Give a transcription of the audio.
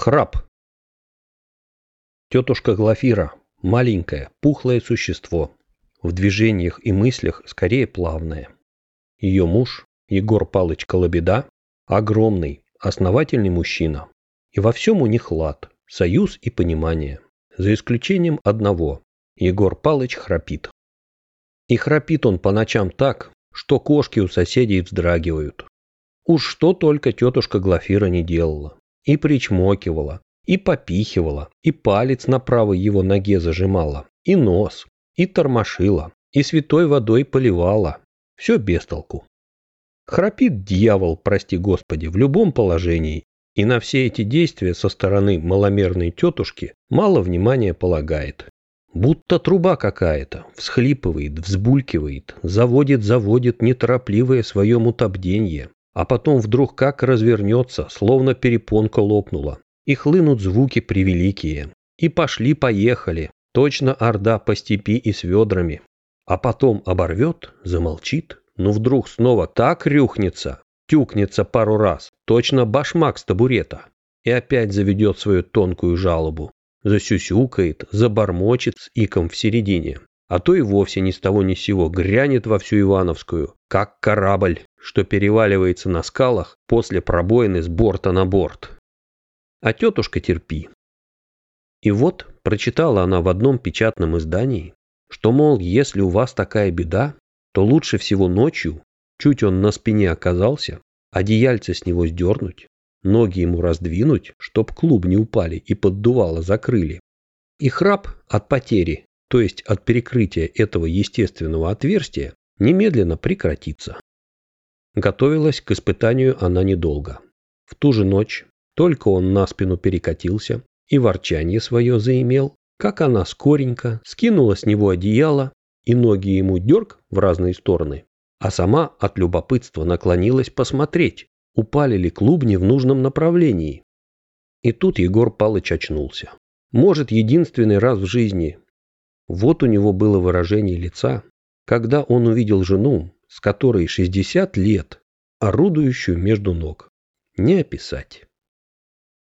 Храп. Тетушка Глафира – маленькое, пухлое существо. В движениях и мыслях скорее плавное. Ее муж, Егор Палыч Колобеда, огромный, основательный мужчина. И во всем у них лад, союз и понимание. За исключением одного – Егор Палыч храпит. И храпит он по ночам так, что кошки у соседей вздрагивают. Уж что только тетушка Глафира не делала и причмокивала, и попихивала, и палец на правой его ноге зажимала, и нос, и тормошила, и святой водой поливала. Все без толку. Храпит дьявол, прости господи, в любом положении, и на все эти действия со стороны маломерной тетушки мало внимания полагает. Будто труба какая-то, всхлипывает, взбулькивает, заводит-заводит неторопливое свое мутабденье, а потом вдруг как развернется, словно перепонка лопнула. И хлынут звуки превеликие. И пошли-поехали. Точно орда по степи и с ведрами. А потом оборвет, замолчит, но вдруг снова так рюхнется, тюкнется пару раз, точно башмак с табурета. И опять заведет свою тонкую жалобу. Засюсюкает, забормочет с иком в середине а то и вовсе ни с того ни с сего грянет во всю Ивановскую, как корабль, что переваливается на скалах после пробоины с борта на борт. А тетушка терпи. И вот прочитала она в одном печатном издании, что, мол, если у вас такая беда, то лучше всего ночью, чуть он на спине оказался, одеяльце с него сдернуть, ноги ему раздвинуть, чтоб клуб не упали и поддувало закрыли. И храп от потери то есть от перекрытия этого естественного отверстия, немедленно прекратится. Готовилась к испытанию она недолго. В ту же ночь только он на спину перекатился и ворчание свое заимел, как она скоренько скинула с него одеяло и ноги ему дерг в разные стороны, а сама от любопытства наклонилась посмотреть, упали ли клубни в нужном направлении. И тут Егор Палыч очнулся. Может, единственный раз в жизни вот у него было выражение лица, когда он увидел жену, с которой 60 лет, орудующую между ног. Не описать.